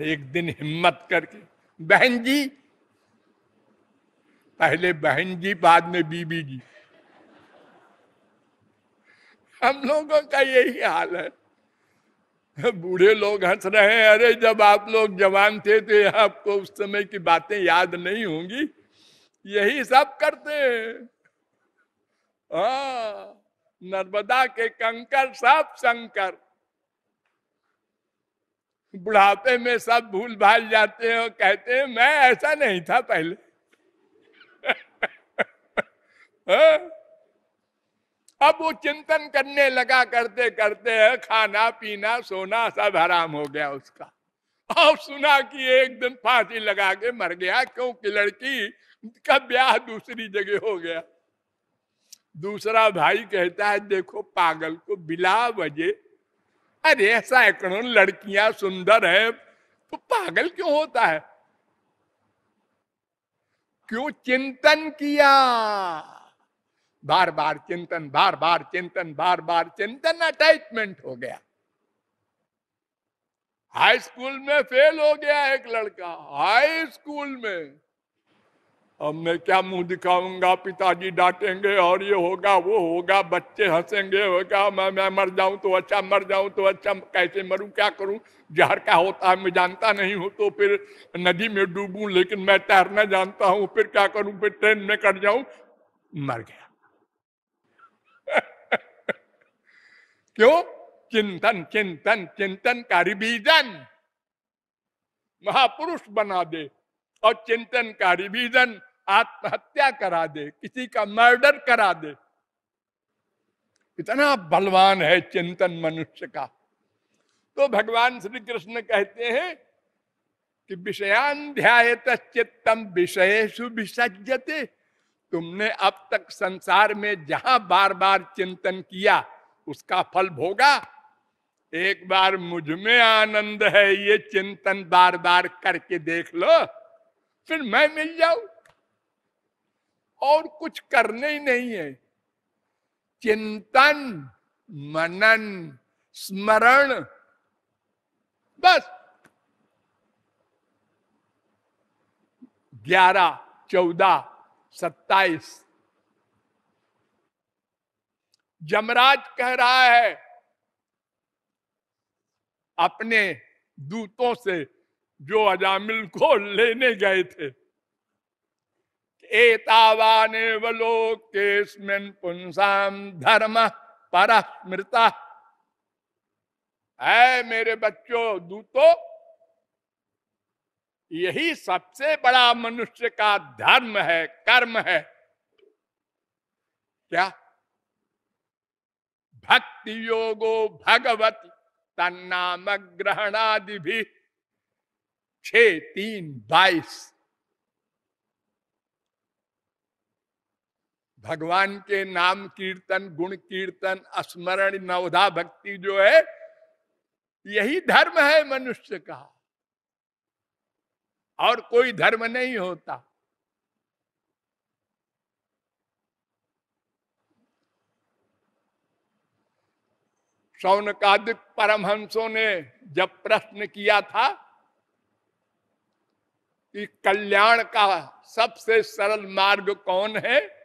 A: एक दिन हिम्मत करके, बहन जी, पहले बहन जी, बाद में बीबी जी। हम लोगों का यही हाल है। बूढ़े लोग हंस रहे हैं, अरे, जब आप लोग जवान थे तो आपको उस समय की बातें याद नहीं होंगी। यही सब करते हैं। हाँ। नर्मदा के कंकर सब शंकर। बुढ़ापे में सब भूल भाल जाते हैं और कहते हैं, मैं ऐसा नहीं था पहले। *laughs* हाँ? अब वो चिंतन करने लगा, करते करते है, खाना, पीना, सोना सब हराम हो गया उसका। और सुना कि एक दिन फांसी लगा के मर गया, क्योंकि लड़की का ब्याह दूसरी जगह हो गया। दूसरा भाई कहता है, देखो पागल को बिला बजे। अरे, ऐसा सैकड़ों लड़कियाँ सुंदर है तो पागल क्यों होता है? क्यों चिंतन किया? बार बार चिंतन बार बार चिंतन बार बार चिंतन अटैचमेंट हो गया। हाई स्कूल में फेल हो गया एक लड़का हाई स्कूल में। अब मैं क्या मुँह दिखाऊँगा? पिताजी डांटेंगे, और ये होगा, वो होगा, बच्चे हंसेंगे, होगा, मैं मैं मर जाऊँ तो अच्छा मर जाऊँ तो अच्छा कैसे मरूं, क्या करूँ? जहर का होता है, मैं जानता नहीं हूँ तो फिर नदी में डूबूं, लेकिन मैं तैरना जानता हूँ, फिर क्या करूँ? फिर ट्रेन में कट जाऊँ, मर गया। *laughs* क्यों? चिंतन चिंतन चिंतन का रिवीजन महापुरुष बना दे, और चिंतन का रिवीजन आत्महत्या करा दे, किसी का मर्डर करा दे। इतना बलवान है चिंतन मनुष्य का। तो भगवान श्री कृष्ण कहते हैं कि विषयाध्याय चित्तम विषयेशु विसजते तुमने अब तक संसार में जहाँ बार बार चिंतन किया, उसका फल भोगा। एक बार मुझमें आनंद है, ये चिंतन बार बार करके देख लो, फिर मैं मिल जाऊँ। और कुछ करने ही नहीं है। चिंतन, मनन, स्मरण, बस। ग्यारह, चौदह, सत्ताईस। जमराज कह रहा है, अपने दूतों से जो अजामिल को लेने गए थे। एतावाने वलोकेस्मिन पुंसाम धर्म पर स्मृता है मेरे बच्चों, दूतो, यही सबसे बड़ा मनुष्य का धर्म है, कर्म है। क्या? भक्ति योगो भगवत, तन्नाम ग्रहणादि भी छ, तीन, बाईस। भगवान के नाम कीर्तन, गुण कीर्तन स्मरण नवधा भक्ति जो है, यही धर्म है मनुष्य का। और कोई धर्म नहीं होता। शौनकादिक परमहंसों ने जब प्रश्न किया था कि कल्याण का सबसे सरल मार्ग कौन है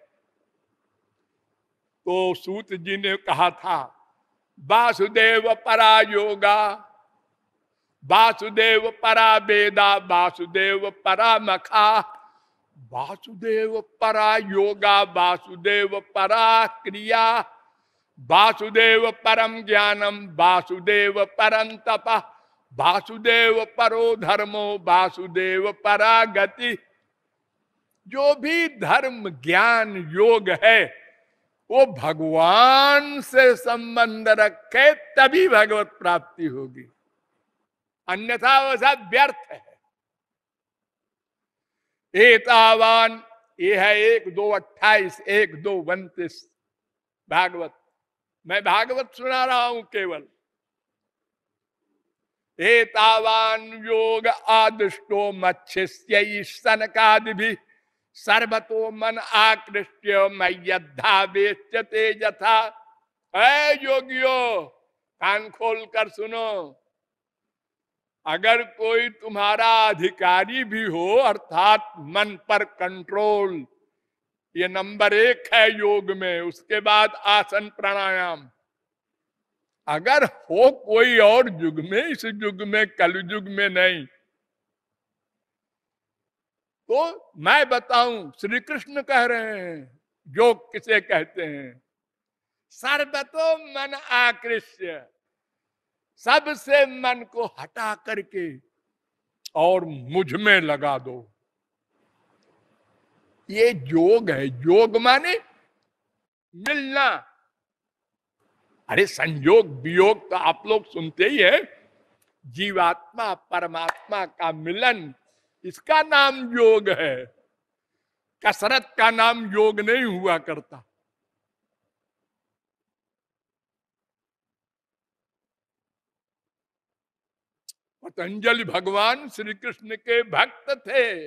A: तो सूत जी ने कहा था, वासुदेव परा योगा वासुदेव परा वेदा वासुदेव परा मखा वासुदेव परा योगा वासुदेव परा क्रिया वासुदेव परम ज्ञानम, वासुदेव परम तप वासुदेव परो धर्मो, वासुदेव परा गति जो भी धर्म ज्ञान योग है वो भगवान से संबंध रखे तभी भगवत प्राप्ति होगी। अन्यथा वो सब व्यर्थ है। एतावान, ये है एक, दो, अट्ठाईस, एक, दो, उन्तीस। भागवत, मैं भागवत सुना रहा हूँ केवल। एतावान योग आदिष्टो मत्स्य सनकादि भी सर्वतो मन आकृष्य मैयधा वेचते यथा। है योगियो, कान खोल कर सुनो। अगर कोई तुम्हारा अधिकारी भी हो, अर्थात मन पर कंट्रोल, ये नंबर एक है योग में, उसके बाद आसन प्राणायाम। अगर हो कोई और युग में, इस युग में कल युग में नहीं तो मैं बताऊँ श्री कृष्ण कह रहे हैं योग किसे कहते हैं, सर्वतो मन आकृष्य, सबसे मन को हटा करके और मुझमें लगा दो। ये योग है, योग माने मिलना। अरे संयोग, वियोग तो आप लोग सुनते ही है, जीवात्मा, परमात्मा का मिलन इसका नाम योग है। कसरत का नाम योग नहीं हुआ करता। पतंजलि भगवान श्री कृष्ण के भक्त थे।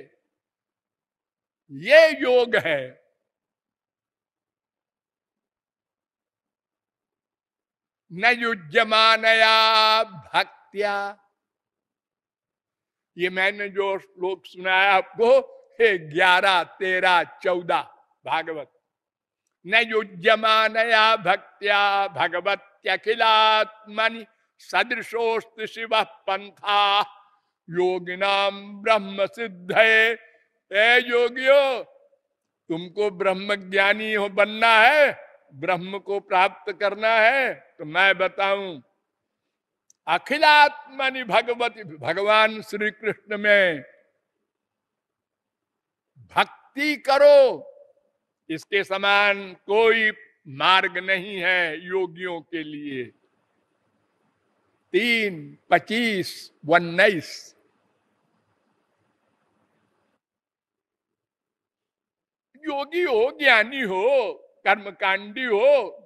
A: ये योग है। न युजमानया भक्त्या। ये मैंने जो श्लोक सुनाया आपको, हे ग्यारह, तेरह, चौदह, भागवत। न युजमानया भक्त्या भगवत्यखिलात्मनि सदृशोस्त शिव पंथा योगिनाम ब्रह्म सिद्ध है योगियो, तुमको ब्रह्म ज्ञानी हो बनना है, ब्रह्म को प्राप्त करना है तो मैं बताऊँ अखिलात्मनि भगवती भगवान श्री कृष्ण में भक्ति करो। इसके समान कोई मार्ग नहीं है योगियों के लिए। तीन, पच्चीस, उन्नीस। योगी हो, ज्ञानी हो, कर्मकांडी हो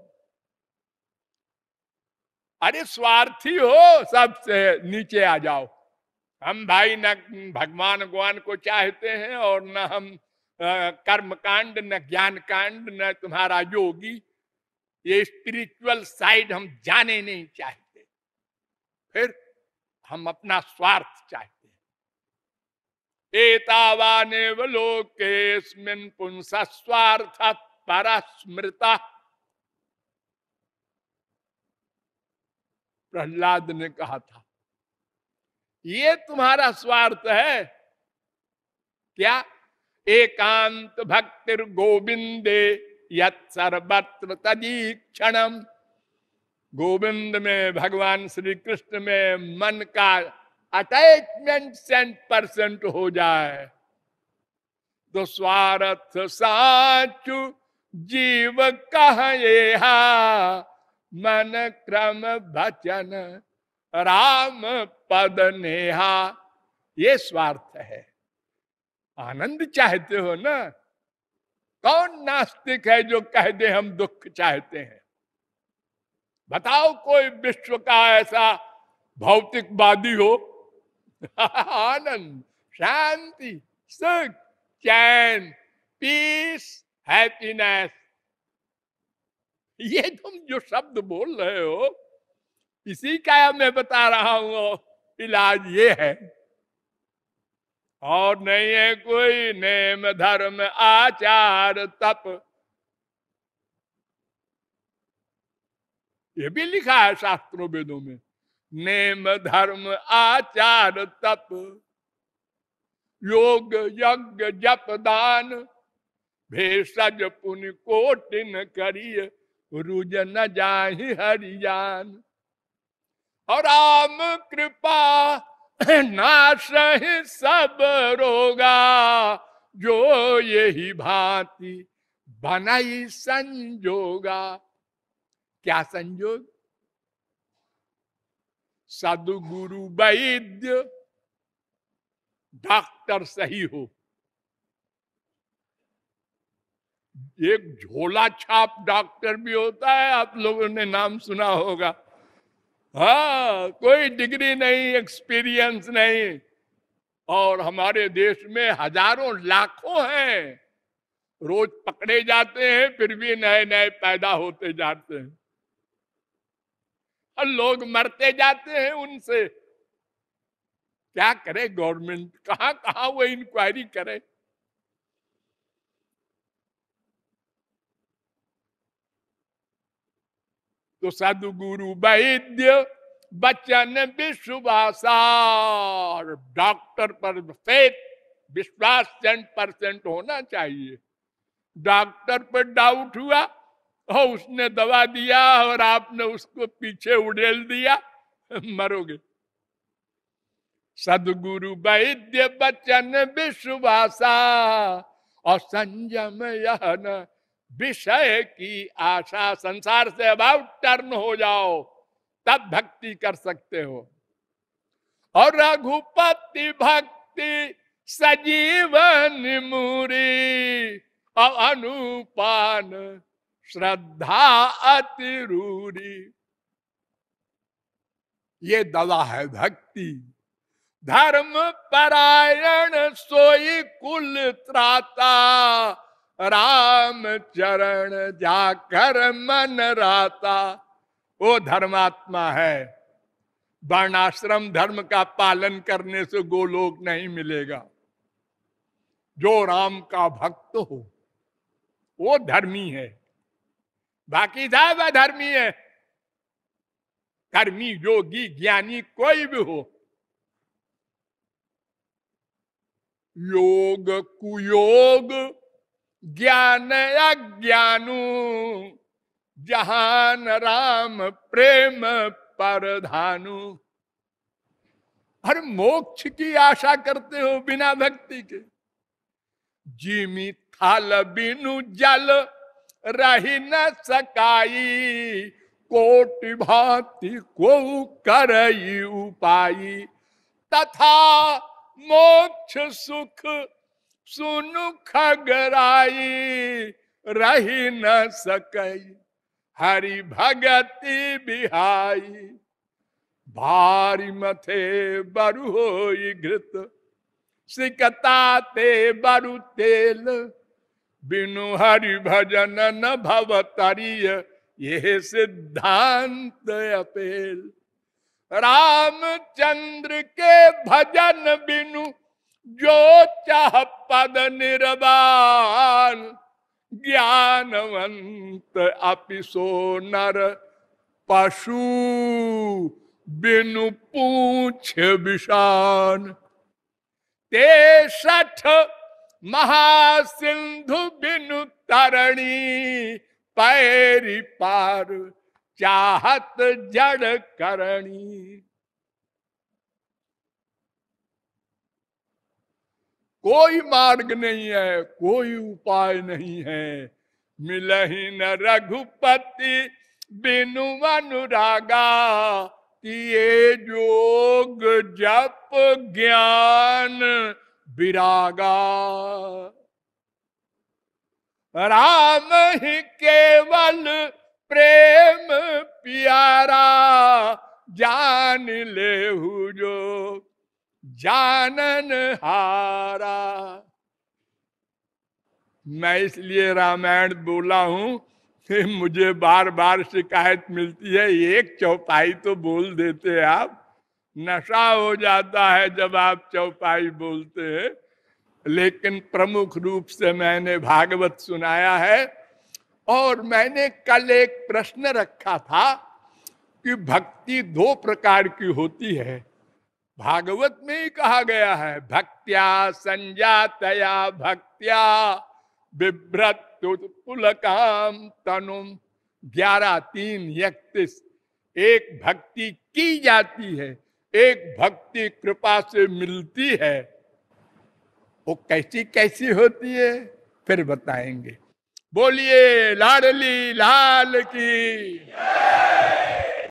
A: अरे स्वार्थी हो सबसे नीचे आ जाओ। हम भाई न भगवान भगवान को चाहते हैं और न हम कर्म कांड न ज्ञान कांड न तुम्हारा योगी। ये स्पिरिचुअल साइड हम जाने नहीं चाहते। फिर हम अपना स्वार्थ चाहते हैं। एतावाने लोकेस्मिन पुंस स्वार्थ परस्मृता। प्रहलाद ने कहा था, ये तुम्हारा स्वार्थ है। क्या एकांत भक्तिर गोविंदे सर्वत्र गोविंद में भगवान श्री कृष्ण में मन का अटैचमेंट सेंट परसेंट हो जाए। तो स्वार्थ साचु जीव कहे मन क्रम भचन राम पद नेहा। ये स्वार्थ है। आनंद चाहते हो ना? कौन नास्तिक है जो कह दे हम दुख चाहते हैं? बताओ कोई विश्व का ऐसा भौतिकवादी हो। *laughs* आनंद, शांति, सुख, चैन, पीस, हैप्पीनेस। ये तुम जो शब्द बोल रहे हो, इसी का मैं बता रहा हूँ, इलाज ये है। और नहीं है कोई नेम, धर्म, आचार, तप। ये भी लिखा है शास्त्रों वेदों में, नेम, धर्म, आचार, तप। योग, यज्ञ, जप, दान, भेषज, पुण्य, कोटिन, करिय रुज न जाहि हरियान। और राम कृपा नाश सब रोगा, जो यही भांति बनाई संजोगा। क्या संजोग? सदगुरु वैद्य, डॉक्टर सही हो। एक झोला छाप डॉक्टर भी होता है, आप लोगों ने नाम सुना होगा। हा, कोई डिग्री नहीं, एक्सपीरियंस नहीं। और हमारे देश में हज़ारों लाखों हैं। रोज पकड़े जाते हैं, फिर भी नए नए पैदा होते जाते हैं। और लोग मरते जाते हैं उनसे। क्या करे, गवर्नमेंट कहाँ कहाँ वो इंक्वायरी करे? तो साधु गुरु वैद्य बच्चन विश्वासार डॉक्टर पर फेथ विश्वास टेन परसेंट होना चाहिए डॉक्टर पर डाउट हुआ और उसने दवा दिया और आपने उसको पीछे उड़ेल दिया मरोगे सदगुरु वैद्य बचन विश्वासा और संयम यह न विषय की आशा संसार से अबाउट टर्न हो जाओ, तब भक्ति कर सकते हो। और रघुपति भक्ति सजीवन मुरी, और अनुपान श्रद्धा अतिरूरी ये दवा है भक्ति। धर्म परायण सोई कुल त्राता राम चरण जाकर मन राता। वो धर्मात्मा है। वर्णाश्रम धर्म का पालन करने से गोलोक नहीं मिलेगा। जो राम का भक्त हो, वो धर्मी है। बाकी सब अधर्मी है। कर्मी, योगी, ज्ञानी कोई भी हो। योग, कुयोग ज्ञान अज्ञानु, जहान राम प्रेम परधानु। हर मोक्ष की आशा करते हो बिना भक्ति के। जीमी थाल बिनु जल, रही न सकाई, कोटि भांति को कर उपाई। तथा मोक्ष सुख सुनु खगराई, रही न सकई, हरि भगति बिहाई। भारी मथे बरु हो घृत सिकता ते बरु तेल। बिनु हरि भजन न भव तरिय ये सिद्धांत अपेल। रामचंद्र के भजन बिनु जो चाह पद निर्वाण, ज्ञानवंत अपिसो नर पशु, बिनु पूछ विषान ते सठ महासिंधु बिनु तरणी, पैरी पार चाहत जड़ करणी। कोई मार्ग नहीं है, कोई उपाय नहीं है। मिल ही न रघुपति बिनु अनुरागा ये जोग जप ज्ञान विरागा राम ही केवल प्रेम प्यारा, जान ले जो जानन हारा। मैं इसलिए रामायण बोला हूँ कि मुझे बार बार शिकायत मिलती है, एक चौपाई तो बोल देते आप। नशा हो जाता है जब आप चौपाई बोलते हैं। लेकिन प्रमुख रूप से मैंने भागवत सुनाया है और मैंने कल एक प्रश्न रखा था कि भक्ति दो प्रकार की होती है। भागवत में ही कहा गया है, भक्त्या संजातया, भक्त्या विभ्रत पुलकाम तनुम ग्यारह तीन इकतीस एक भक्ति की जाती है, एक भक्ति कृपा से मिलती है। वो कैसी कैसी होती है, फिर बताएँगे। बोलिए, लाडली लाल की